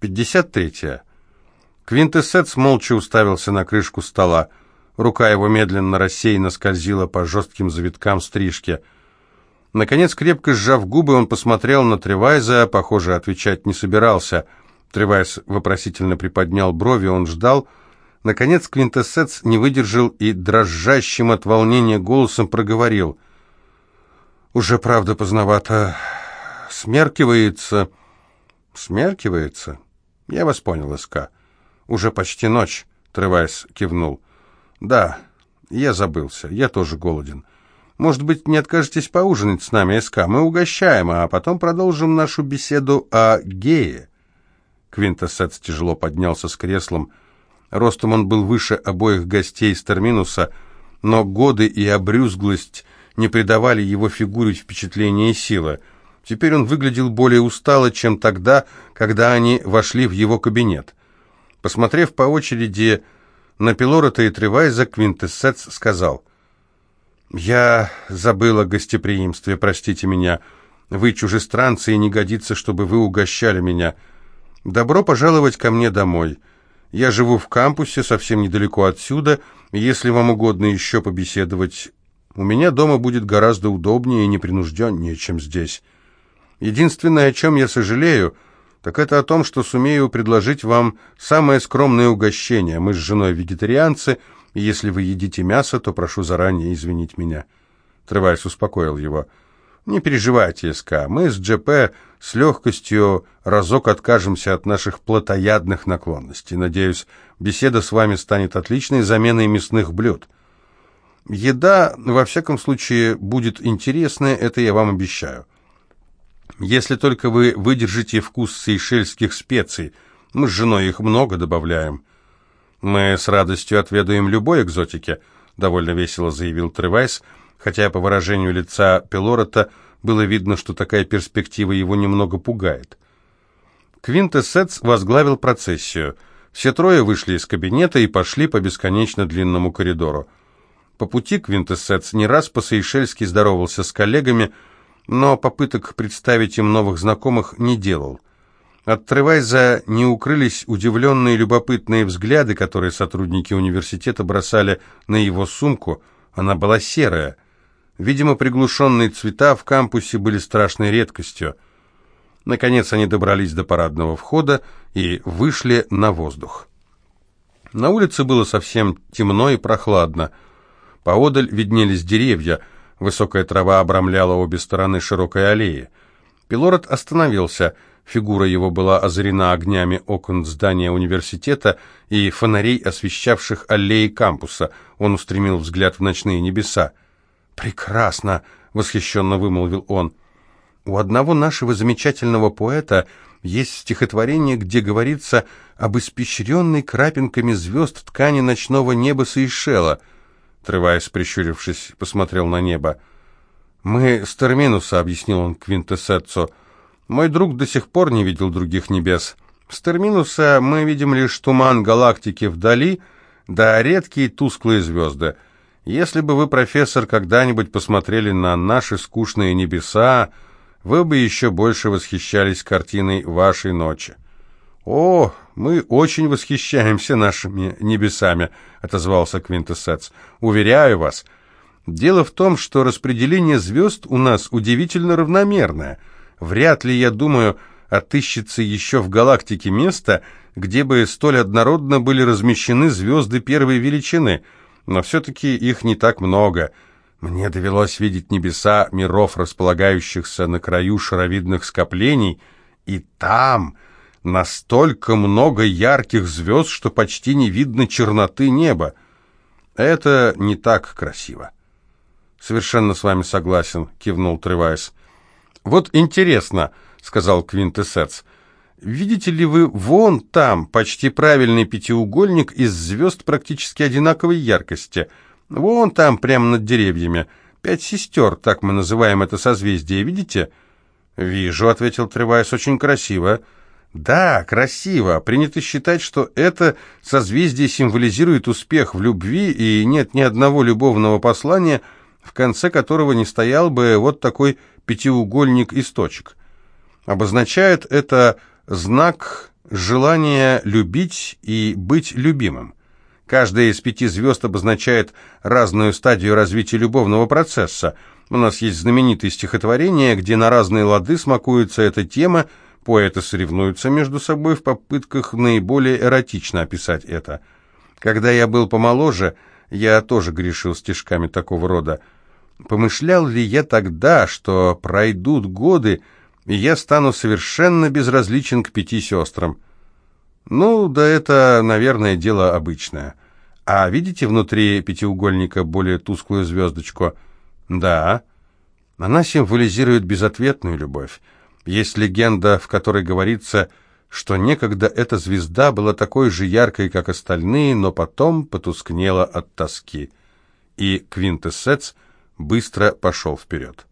Пятьдесят третья. Квинтэссец молча уставился на крышку стола. Рука его медленно рассеянно скользила по жестким завиткам стрижки. Наконец, крепко сжав губы, он посмотрел на Тревайза, похоже, отвечать не собирался. Тревайз вопросительно приподнял брови, он ждал. Наконец, Квинтэссец не выдержал и дрожащим от волнения голосом проговорил. «Уже, правда, поздновато. Смеркивается...» «Смеркивается?» «Я вас понял, СК. Уже почти ночь», — Тревайс кивнул. «Да, я забылся. Я тоже голоден. Может быть, не откажетесь поужинать с нами, СК? Мы угощаем, а потом продолжим нашу беседу о гее». Квинтэссец тяжело поднялся с креслом. Ростом он был выше обоих гостей с терминуса, но годы и обрюзглость не придавали его фигуре впечатления и силы. Теперь он выглядел более устало, чем тогда, когда они вошли в его кабинет. Посмотрев по очереди на Пилорота и Тревайза, Квинтэссец сказал, «Я забыл о гостеприимстве, простите меня. Вы чужестранцы, и не годится, чтобы вы угощали меня. Добро пожаловать ко мне домой. Я живу в кампусе, совсем недалеко отсюда, если вам угодно еще побеседовать, у меня дома будет гораздо удобнее и непринужденнее, чем здесь». Единственное, о чем я сожалею, так это о том, что сумею предложить вам самое скромное угощение. Мы с женой вегетарианцы, и если вы едите мясо, то прошу заранее извинить меня». Тревайс успокоил его. «Не переживайте, СК, мы с ДЖП с легкостью разок откажемся от наших плотоядных наклонностей. Надеюсь, беседа с вами станет отличной заменой мясных блюд. Еда, во всяком случае, будет интересная, это я вам обещаю. Если только вы выдержите вкус сейшельских специй. Мы с женой их много добавляем. Мы с радостью отведаем любой экзотики, довольно весело заявил Тревайс, хотя по выражению лица Пелорота было видно, что такая перспектива его немного пугает. Квинтэссец возглавил процессию. Все трое вышли из кабинета и пошли по бесконечно длинному коридору. По пути Квинтэссец не раз по-сейшельски здоровался с коллегами, но попыток представить им новых знакомых не делал. От Тревайза не укрылись удивленные любопытные взгляды, которые сотрудники университета бросали на его сумку. Она была серая. Видимо, приглушенные цвета в кампусе были страшной редкостью. Наконец они добрались до парадного входа и вышли на воздух. На улице было совсем темно и прохладно. Поодаль виднелись деревья – Высокая трава обрамляла обе стороны широкой аллеи. Пилород остановился. Фигура его была озарена огнями окон здания университета и фонарей, освещавших аллеи кампуса. Он устремил взгляд в ночные небеса. «Прекрасно!» — восхищенно вымолвил он. «У одного нашего замечательного поэта есть стихотворение, где говорится об испещренной крапинками звезд ткани ночного неба Сейшела — Треваясь, прищурившись, посмотрел на небо. «Мы с Терминуса», — объяснил он Квинтэссеццо. «Мой друг до сих пор не видел других небес. С Терминуса мы видим лишь туман галактики вдали, да редкие тусклые звезды. Если бы вы, профессор, когда-нибудь посмотрели на наши скучные небеса, вы бы еще больше восхищались картиной вашей ночи». «О, мы очень восхищаемся нашими небесами», — отозвался Квинтэссец. «Уверяю вас. Дело в том, что распределение звезд у нас удивительно равномерное. Вряд ли, я думаю, отыщется еще в галактике место, где бы столь однородно были размещены звезды первой величины, но все-таки их не так много». Мне довелось видеть небеса миров, располагающихся на краю шаровидных скоплений, и там настолько много ярких звезд, что почти не видно черноты неба. Это не так красиво. Совершенно с вами согласен, кивнул Тревайс. Вот интересно, сказал Квинтэссец. Видите ли вы вон там почти правильный пятиугольник из звезд практически одинаковой яркости? Вон там, прямо над деревьями. Пять сестер, так мы называем это созвездие, видите? Вижу, ответил Тревайс, очень красиво. Да, красиво. Принято считать, что это созвездие символизирует успех в любви, и нет ни одного любовного послания, в конце которого не стоял бы вот такой пятиугольник из точек. Обозначает это знак желания любить и быть любимым. Каждая из пяти звезд обозначает разную стадию развития любовного процесса. У нас есть знаменитые стихотворения, где на разные лады смакуется эта тема, поэты соревнуются между собой в попытках наиболее эротично описать это. Когда я был помоложе, я тоже грешил стишками такого рода. Помышлял ли я тогда, что пройдут годы, и я стану совершенно безразличен к пяти сестрам? Ну, да это, наверное, дело обычное. А видите внутри пятиугольника более тусклую звездочку? Да. Она символизирует безответную любовь. Есть легенда, в которой говорится, что некогда эта звезда была такой же яркой, как остальные, но потом потускнела от тоски. И Квинтэссец быстро пошел вперед.